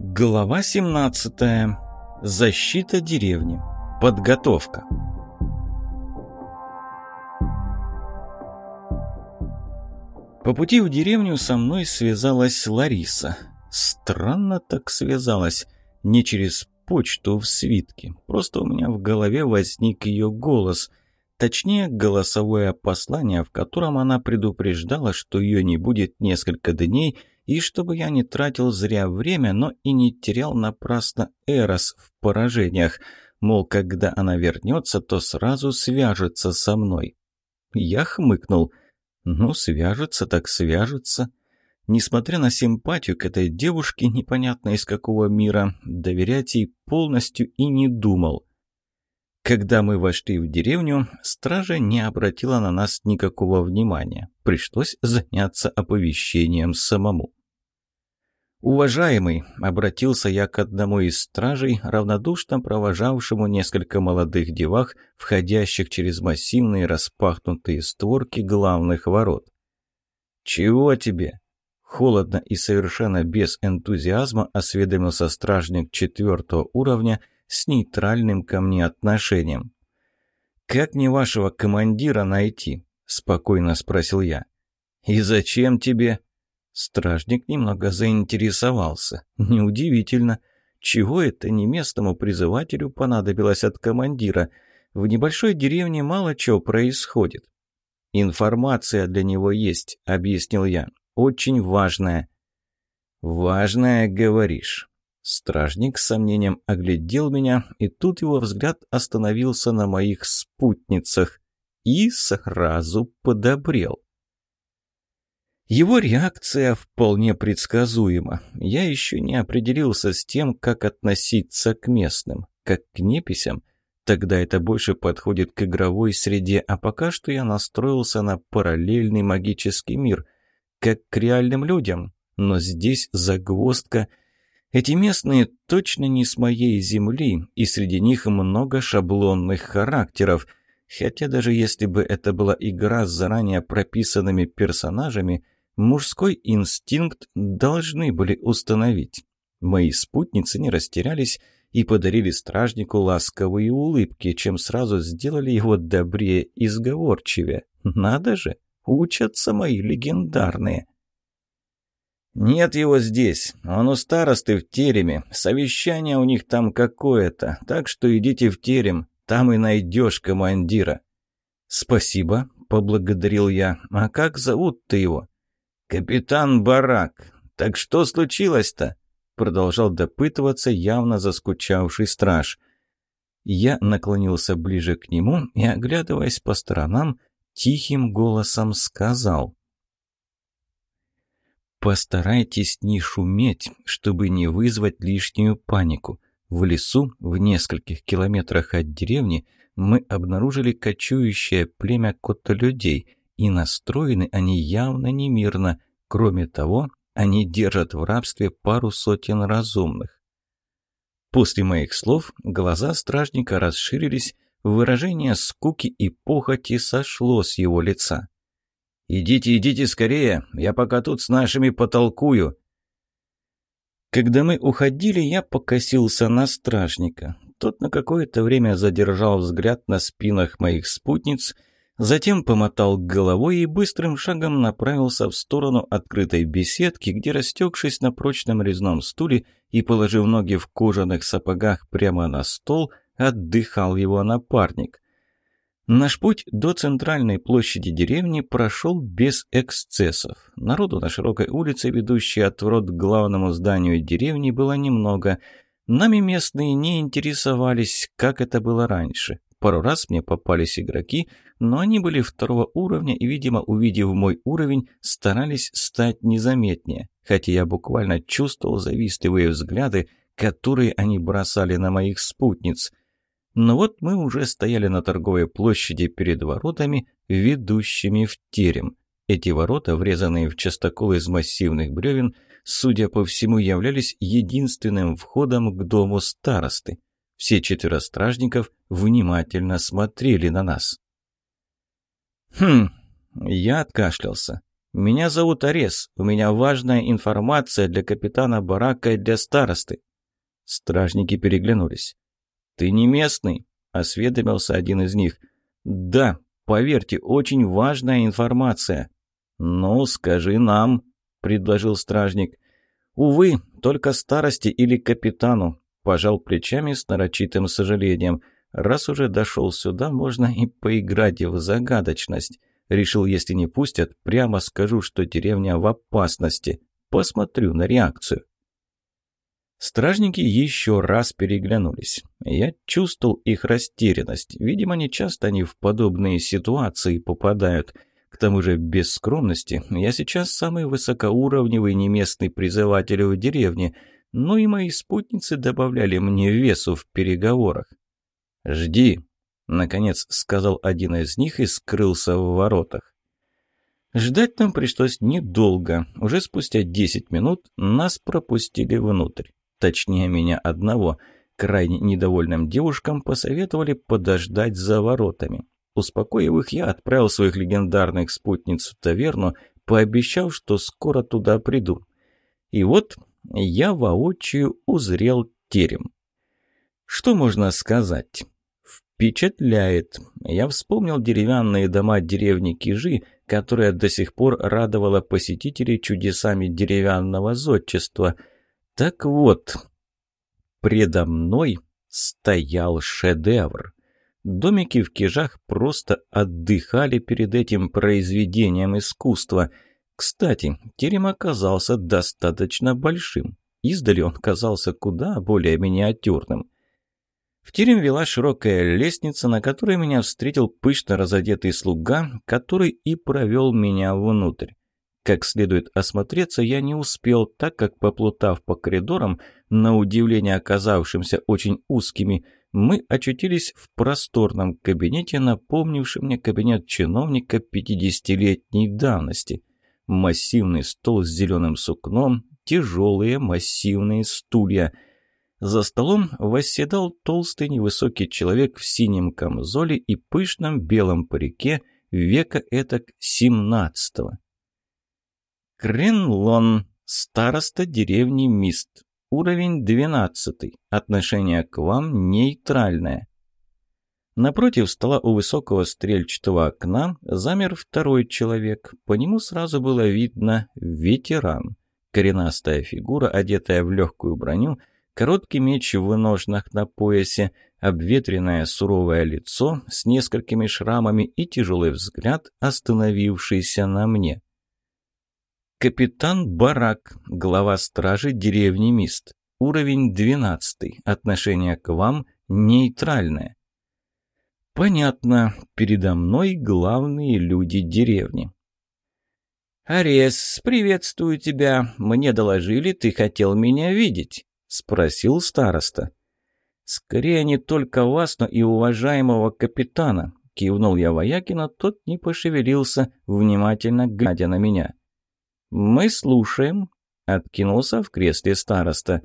Глава 17. Защита деревни. Подготовка. По пути в деревню со мной связалась Лариса. Странно так связалась. Не через почту в свитке. Просто у меня в голове возник ее голос. Точнее, голосовое послание, в котором она предупреждала, что ее не будет несколько дней, и чтобы я не тратил зря время, но и не терял напрасно Эрос в поражениях. Мол, когда она вернется, то сразу свяжется со мной. Я хмыкнул. Ну, свяжется так свяжется. Несмотря на симпатию к этой девушке, непонятно из какого мира, доверять ей полностью и не думал. Когда мы вошли в деревню, стража не обратила на нас никакого внимания. Пришлось заняться оповещением самому. «Уважаемый», — обратился я к одному из стражей, равнодушно провожавшему несколько молодых девах, входящих через массивные распахнутые створки главных ворот. «Чего тебе?» Холодно и совершенно без энтузиазма осведомился стражник четвертого уровня с нейтральным ко мне отношением. «Как мне вашего командира найти?» — спокойно спросил я. «И зачем тебе?» Стражник немного заинтересовался. Неудивительно. Чего это не местному призывателю понадобилось от командира? В небольшой деревне мало чего происходит. «Информация для него есть», — объяснил я. «Очень важная». «Важная, говоришь». Стражник с сомнением оглядел меня, и тут его взгляд остановился на моих спутницах и сразу подобрел. Его реакция вполне предсказуема. Я еще не определился с тем, как относиться к местным, как к неписям. Тогда это больше подходит к игровой среде, а пока что я настроился на параллельный магический мир, как к реальным людям. Но здесь загвоздка. Эти местные точно не с моей земли, и среди них много шаблонных характеров. Хотя даже если бы это была игра с заранее прописанными персонажами – Мужской инстинкт должны были установить. Мои спутницы не растерялись и подарили стражнику ласковые улыбки, чем сразу сделали его добрее и сговорчивее. Надо же, учатся мои легендарные. «Нет его здесь. Он у старосты в тереме. Совещание у них там какое-то. Так что идите в терем. Там и найдешь командира». «Спасибо», — поблагодарил я. «А как зовут-то его?» «Капитан Барак, так что случилось-то?» Продолжал допытываться явно заскучавший страж. Я наклонился ближе к нему и, оглядываясь по сторонам, тихим голосом сказал. «Постарайтесь не шуметь, чтобы не вызвать лишнюю панику. В лесу, в нескольких километрах от деревни, мы обнаружили кочующее племя котолюдей, и настроены они явно немирно. Кроме того, они держат в рабстве пару сотен разумных. После моих слов глаза стражника расширились, выражение скуки и похоти сошло с его лица. «Идите, идите скорее, я пока тут с нашими потолкую». Когда мы уходили, я покосился на стражника. Тот на какое-то время задержал взгляд на спинах моих спутниц – Затем помотал головой и быстрым шагом направился в сторону открытой беседки, где, растекшись на прочном резном стуле и положив ноги в кожаных сапогах прямо на стол, отдыхал его напарник. Наш путь до центральной площади деревни прошел без эксцессов. Народу на широкой улице, ведущей от ворот к главному зданию деревни, было немного. Нами местные не интересовались, как это было раньше. Пару раз мне попались игроки, но они были второго уровня и, видимо, увидев мой уровень, старались стать незаметнее, хотя я буквально чувствовал завистливые взгляды, которые они бросали на моих спутниц. Но вот мы уже стояли на торговой площади перед воротами, ведущими в терем. Эти ворота, врезанные в частокол из массивных бревен, судя по всему, являлись единственным входом к дому старосты. Все четверо стражников внимательно смотрели на нас. «Хм...» Я откашлялся. «Меня зовут Арес. У меня важная информация для капитана барака и для старосты». Стражники переглянулись. «Ты не местный?» – осведомился один из них. «Да, поверьте, очень важная информация». «Ну, скажи нам», – предложил стражник. «Увы, только старости или капитану», – пожал плечами с нарочитым сожалением. «Раз уже дошел сюда, можно и поиграть в загадочность». Решил, если не пустят, прямо скажу, что деревня в опасности. Посмотрю на реакцию. Стражники еще раз переглянулись. Я чувствовал их растерянность. Видимо, не часто они в подобные ситуации попадают. К тому же, без скромности, я сейчас самый высокоуровневый неместный призыватель в деревне, но и мои спутницы добавляли мне весу в переговорах. «Жди», Наконец сказал один из них и скрылся в воротах. Ждать нам пришлось недолго. Уже спустя десять минут нас пропустили внутрь. Точнее, меня одного. Крайне недовольным девушкам посоветовали подождать за воротами. Успокоив их, я отправил своих легендарных спутниц в таверну, пообещав, что скоро туда приду. И вот я воочию узрел терем. Что можно сказать? Впечатляет. Я вспомнил деревянные дома деревни Кижи, которая до сих пор радовала посетителей чудесами деревянного зодчества. Так вот, предо мной стоял шедевр. Домики в Кижах просто отдыхали перед этим произведением искусства. Кстати, терем оказался достаточно большим. Издали он казался куда более миниатюрным. В терем вела широкая лестница, на которой меня встретил пышно разодетый слуга, который и провел меня внутрь. Как следует осмотреться, я не успел, так как, поплутав по коридорам, на удивление оказавшимся очень узкими, мы очутились в просторном кабинете, напомнившем мне кабинет чиновника 50-летней давности. Массивный стол с зеленым сукном, тяжелые массивные стулья — за столом восседал толстый невысокий человек в синем камзоле и пышном белом парике века этак семнадцатого. Кренлон, староста деревни Мист, уровень двенадцатый, отношение к вам нейтральное. Напротив стола у высокого стрельчатого окна замер второй человек. По нему сразу было видно ветеран. Коренастая фигура, одетая в легкую броню, Короткий меч в ножнах на поясе, обветренное суровое лицо с несколькими шрамами и тяжелый взгляд, остановившийся на мне. Капитан Барак, глава стражи деревни Мист. Уровень 12. Отношение к вам нейтральное. Понятно, передо мной главные люди деревни. «Арес, приветствую тебя. Мне доложили, ты хотел меня видеть». — спросил староста. «Скорее не только вас, но и уважаемого капитана», — кивнул я воякина, тот не пошевелился, внимательно глядя на меня. «Мы слушаем», — откинулся в кресле староста.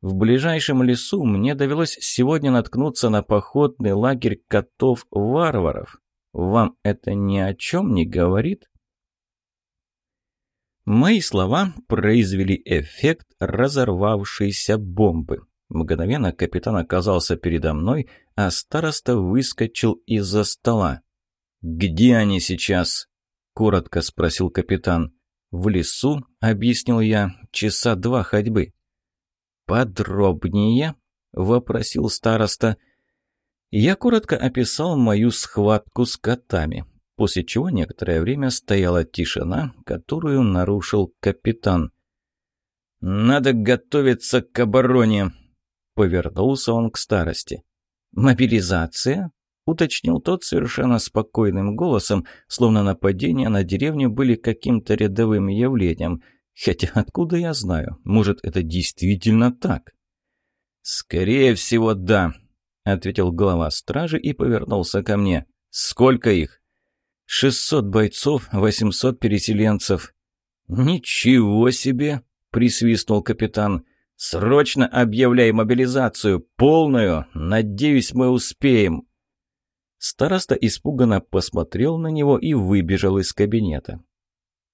«В ближайшем лесу мне довелось сегодня наткнуться на походный лагерь котов-варваров. Вам это ни о чем не говорит?» Мои слова произвели эффект разорвавшейся бомбы. Мгновенно капитан оказался передо мной, а староста выскочил из-за стола. «Где они сейчас?» — коротко спросил капитан. «В лесу», — объяснил я, — «часа два ходьбы». «Подробнее?» — вопросил староста. Я коротко описал мою схватку с котами после чего некоторое время стояла тишина, которую нарушил капитан. «Надо готовиться к обороне», — повернулся он к старости. «Мобилизация?» — уточнил тот совершенно спокойным голосом, словно нападения на деревню были каким-то рядовым явлением. Хотя откуда я знаю? Может, это действительно так? «Скорее всего, да», — ответил глава стражи и повернулся ко мне. «Сколько их?» Шестьсот бойцов, восемьсот переселенцев». «Ничего себе!» — присвистнул капитан. «Срочно объявляй мобилизацию! Полную! Надеюсь, мы успеем!» Староста испуганно посмотрел на него и выбежал из кабинета.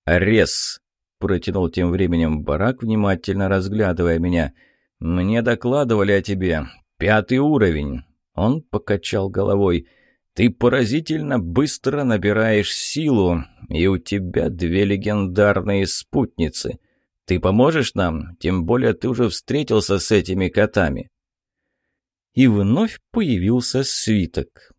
«Арес!» – протянул тем временем барак, внимательно разглядывая меня. «Мне докладывали о тебе. Пятый уровень». Он покачал головой. «Ты поразительно быстро набираешь силу, и у тебя две легендарные спутницы. Ты поможешь нам? Тем более ты уже встретился с этими котами». И вновь появился свиток.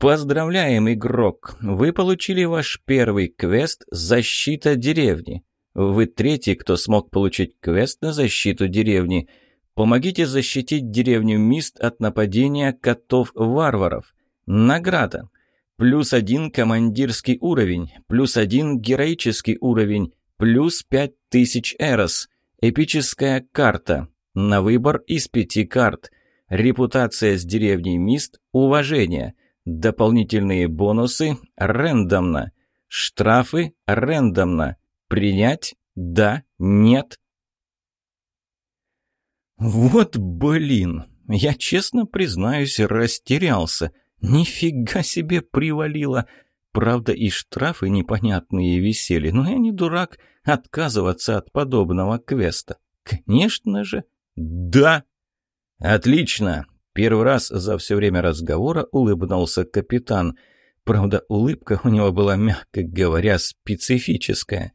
«Поздравляем, игрок! Вы получили ваш первый квест «Защита деревни». Вы третий, кто смог получить квест на защиту деревни. Помогите защитить деревню Мист от нападения котов-варваров. Награда. Плюс один командирский уровень, плюс один героический уровень, плюс пять тысяч эрос. Эпическая карта. На выбор из пяти карт. Репутация с деревней Мист. Уважение. Дополнительные бонусы рандомно. Штрафы рандомно. Принять? Да? Нет? Вот блин! Я честно признаюсь, растерялся. Нифига себе привалило! Правда, и штрафы непонятные висели, но я не дурак отказываться от подобного квеста. Конечно же, да! Отлично! Первый раз за все время разговора улыбнулся капитан. Правда, улыбка у него была, мягко говоря, специфическая.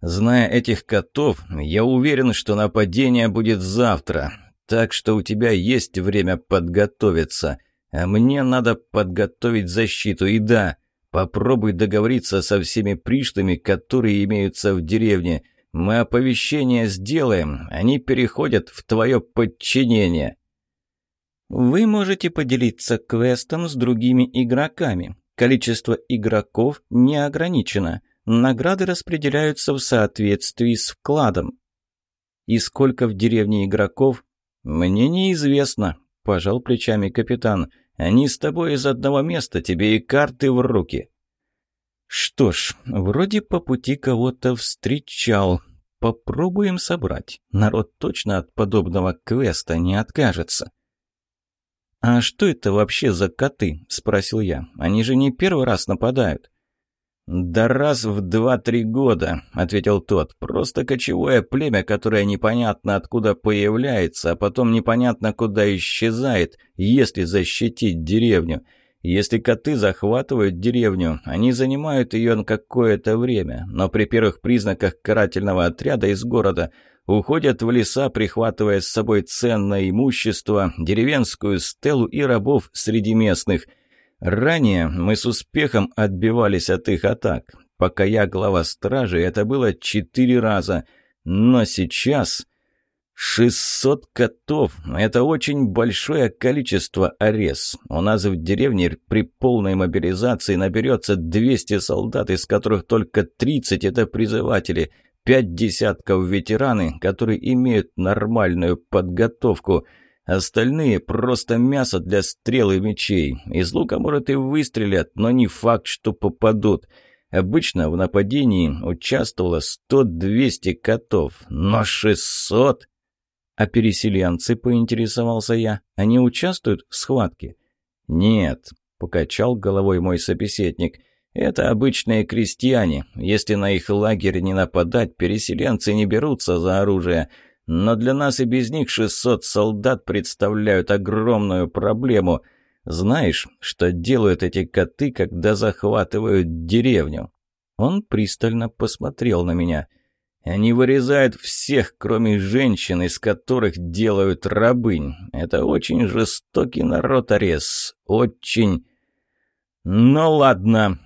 Зная этих котов, я уверен, что нападение будет завтра. Так что у тебя есть время подготовиться. А мне надо подготовить защиту. И да, попробуй договориться со всеми пришлыми, которые имеются в деревне. Мы оповещение сделаем, они переходят в твое подчинение. Вы можете поделиться квестом с другими игроками. Количество игроков не ограничено. Награды распределяются в соответствии с вкладом. И сколько в деревне игроков? Мне неизвестно, пожал плечами капитан. Они с тобой из одного места, тебе и карты в руки. Что ж, вроде по пути кого-то встречал. Попробуем собрать. Народ точно от подобного квеста не откажется. «А что это вообще за коты?» – спросил я. «Они же не первый раз нападают». «Да раз в два-три года», — ответил тот. «Просто кочевое племя, которое непонятно откуда появляется, а потом непонятно куда исчезает, если защитить деревню. Если коты захватывают деревню, они занимают ее на какое-то время, но при первых признаках карательного отряда из города — уходят в леса, прихватывая с собой ценное имущество, деревенскую стелу и рабов среди местных. Ранее мы с успехом отбивались от их атак. Пока я глава стражи, это было четыре раза. Но сейчас... «Шестьсот котов — это очень большое количество арес. У нас в деревне при полной мобилизации наберется двести солдат, из которых только тридцать это призыватели пять десятков ветераны, которые имеют нормальную подготовку. Остальные просто мясо для стрел и мечей. Из лука, может, и выстрелят, но не факт, что попадут. Обычно в нападении участвовало сто-двести котов, но шестьсот... А переселенцы, поинтересовался я, они участвуют в схватке? Нет, покачал головой мой собеседник — это обычные крестьяне. Если на их лагерь не нападать, переселенцы не берутся за оружие. Но для нас и без них 600 солдат представляют огромную проблему. Знаешь, что делают эти коты, когда захватывают деревню?» Он пристально посмотрел на меня. «Они вырезают всех, кроме женщин, из которых делают рабынь. Это очень жестокий народ, Арес. Очень...» «Ну ладно»,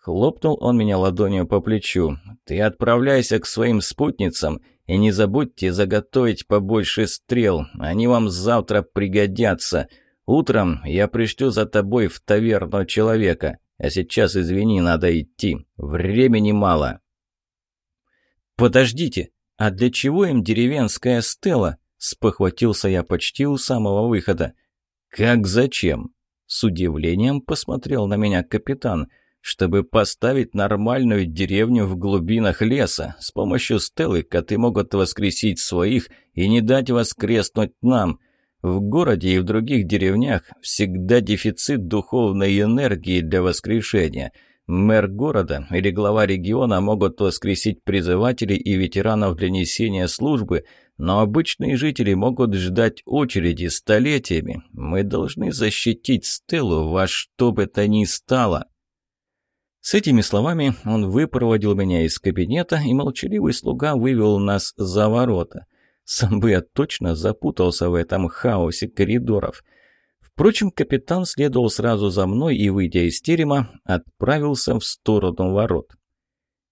Хлопнул он меня ладонью по плечу. «Ты отправляйся к своим спутницам и не забудьте заготовить побольше стрел. Они вам завтра пригодятся. Утром я пришлю за тобой в таверну человека. А сейчас, извини, надо идти. Времени мало». «Подождите, а для чего им деревенская стела?» Спохватился я почти у самого выхода. «Как зачем?» С удивлением посмотрел на меня капитан – чтобы поставить нормальную деревню в глубинах леса. С помощью стелы коты могут воскресить своих и не дать воскреснуть нам. В городе и в других деревнях всегда дефицит духовной энергии для воскрешения. Мэр города или глава региона могут воскресить призывателей и ветеранов для несения службы, но обычные жители могут ждать очереди столетиями. Мы должны защитить Стеллу во что бы то ни стало». С этими словами он выпроводил меня из кабинета, и молчаливый слуга вывел нас за ворота. Сам бы я точно запутался в этом хаосе коридоров. Впрочем, капитан следовал сразу за мной и, выйдя из терема, отправился в сторону ворот.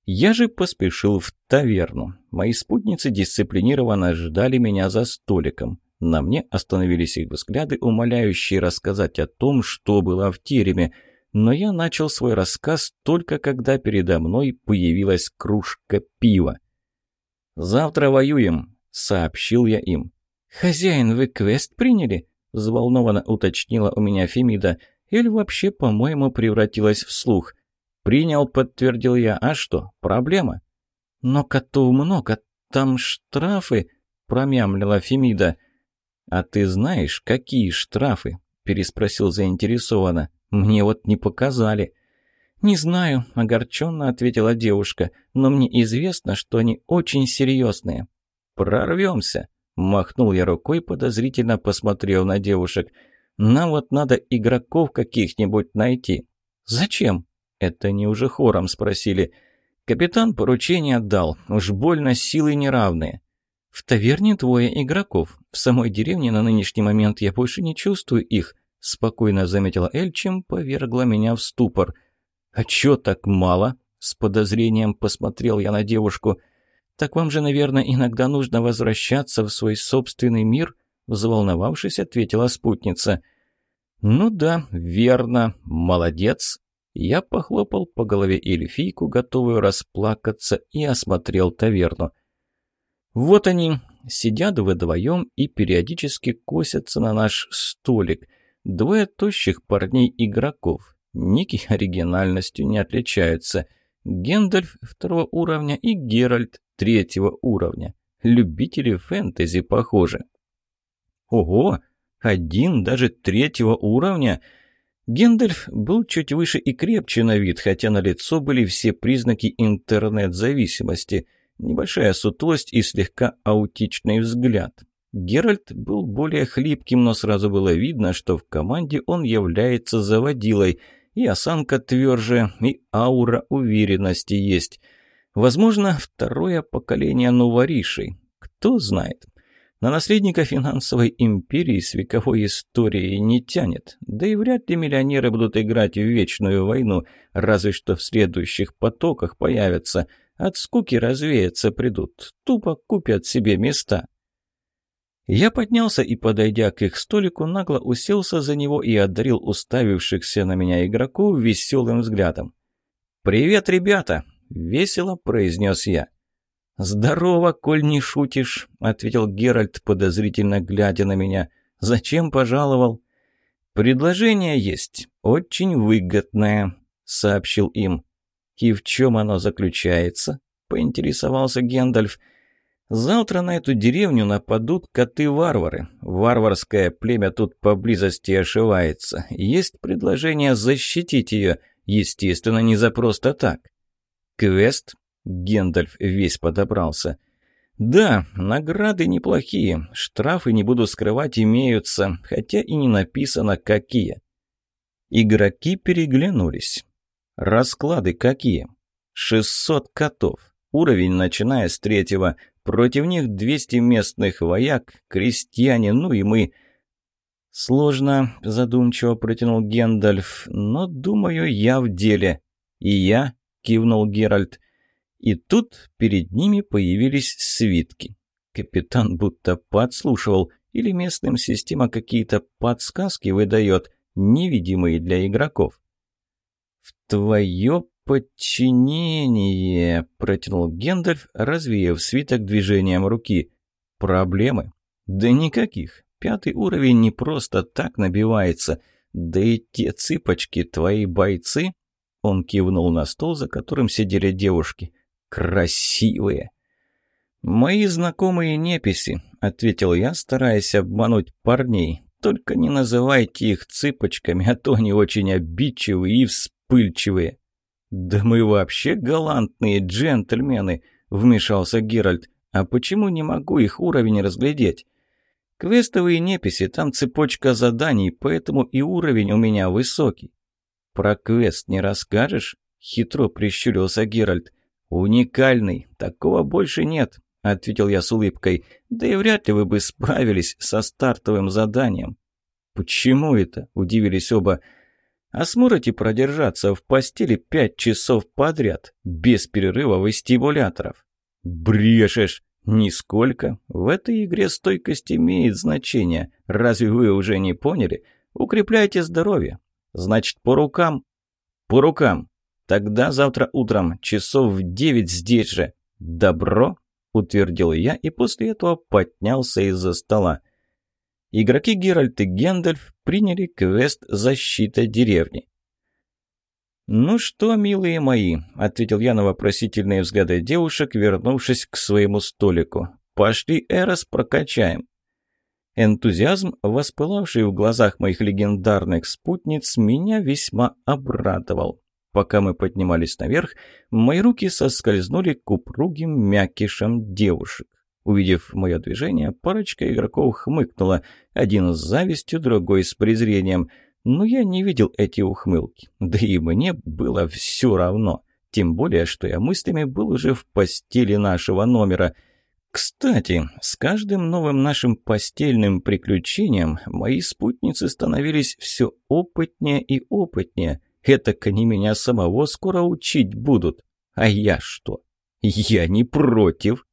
Я же поспешил в таверну. Мои спутницы дисциплинированно ждали меня за столиком. На мне остановились их взгляды, умоляющие рассказать о том, что было в тереме, но я начал свой рассказ только когда передо мной появилась кружка пива. «Завтра воюем», — сообщил я им. «Хозяин, вы квест приняли?» — взволнованно уточнила у меня Фемида. «Или вообще, по-моему, превратилась в слух. «Принял», — подтвердил я. «А что, проблема?» «Но котов много, там штрафы», — промямлила Фемида. «А ты знаешь, какие штрафы?» — переспросил заинтересованно. «Мне вот не показали». «Не знаю», — огорченно ответила девушка, «но мне известно, что они очень серьезные». «Прорвемся», — махнул я рукой, подозрительно посмотрел на девушек. «Нам вот надо игроков каких-нибудь найти». «Зачем?» Это не уже хором спросили. Капитан поручение отдал, уж больно силы неравные. В таверне двое игроков. В самой деревне на нынешний момент я больше не чувствую их, спокойно заметила Эль, чем повергла меня в ступор. А чё так мало? С подозрением посмотрел я на девушку. Так вам же, наверное, иногда нужно возвращаться в свой собственный мир? Взволновавшись, ответила спутница. «Ну да, верно. Молодец. Я похлопал по голове эльфийку, готовую расплакаться, и осмотрел таверну. Вот они, сидят вдвоем и периодически косятся на наш столик. Двое тощих парней-игроков. Ники оригинальностью не отличаются. Гендальф второго уровня и Геральт третьего уровня. Любители фэнтези, похоже. Ого, один даже третьего уровня — Гендальф был чуть выше и крепче на вид, хотя на лицо были все признаки интернет-зависимости. Небольшая сутулость и слегка аутичный взгляд. Геральт был более хлипким, но сразу было видно, что в команде он является заводилой. И осанка тверже, и аура уверенности есть. Возможно, второе поколение новоришей. Кто знает. На наследника финансовой империи с вековой историей не тянет. Да и вряд ли миллионеры будут играть в вечную войну, разве что в следующих потоках появятся. От скуки развеяться придут, тупо купят себе места. Я поднялся и, подойдя к их столику, нагло уселся за него и одарил уставившихся на меня игроков веселым взглядом. «Привет, ребята!» — весело произнес я. «Здорово, коль не шутишь», — ответил Геральт, подозрительно глядя на меня. «Зачем пожаловал?» «Предложение есть, очень выгодное», — сообщил им. «И в чем оно заключается?» — поинтересовался Гендальф. «Завтра на эту деревню нападут коты-варвары. Варварское племя тут поблизости ошивается. Есть предложение защитить ее, естественно, не за просто так. Квест Гендальф весь подобрался. «Да, награды неплохие. Штрафы, не буду скрывать, имеются, хотя и не написано, какие». Игроки переглянулись. «Расклады какие?» «600 котов. Уровень, начиная с третьего. Против них 200 местных вояк, крестьяне, ну и мы...» «Сложно», — задумчиво протянул Гендальф, — «но, думаю, я в деле». «И я?» — кивнул Геральт. И тут перед ними появились свитки. Капитан будто подслушивал, или местным система какие-то подсказки выдает, невидимые для игроков. «В твое подчинение», — протянул Гендальф, развеяв свиток движением руки. «Проблемы?» «Да никаких. Пятый уровень не просто так набивается. Да и те цыпочки, твои бойцы...» Он кивнул на стол, за которым сидели девушки. Красивые. «Мои знакомые неписи», — ответил я, стараясь обмануть парней. «Только не называйте их цыпочками, а то они очень обидчивые и вспыльчивые». «Да мы вообще галантные джентльмены», — вмешался Геральт. «А почему не могу их уровень разглядеть?» «Квестовые неписи, там цепочка заданий, поэтому и уровень у меня высокий». «Про квест не расскажешь?» — хитро прищурился Геральт. «Уникальный, такого больше нет», — ответил я с улыбкой. «Да и вряд ли вы бы справились со стартовым заданием». «Почему это?» — удивились оба. «А сможете продержаться в постели пять часов подряд, без перерыва вестибуляторов?» «Брешешь!» «Нисколько. В этой игре стойкость имеет значение. Разве вы уже не поняли? Укрепляйте здоровье. Значит, по рукам?» «По рукам. Тогда завтра утром, часов в девять здесь же. Добро?» — утвердил я и после этого поднялся из-за стола. Игроки Геральт и Гендальф приняли квест «Защита деревни». «Ну что, милые мои», — ответил я на вопросительные взгляды девушек, вернувшись к своему столику. «Пошли Эрос прокачаем». Энтузиазм, воспылавший в глазах моих легендарных спутниц, меня весьма обрадовал. Пока мы поднимались наверх, мои руки соскользнули к упругим мякишам девушек. Увидев мое движение, парочка игроков хмыкнула, один с завистью, другой с презрением. Но я не видел эти ухмылки, да и мне было все равно. Тем более, что я мыслями был уже в постели нашего номера. Кстати, с каждым новым нашим постельным приключением мои спутницы становились все опытнее и опытнее. Этак они меня самого скоро учить будут. А я что? Я не против.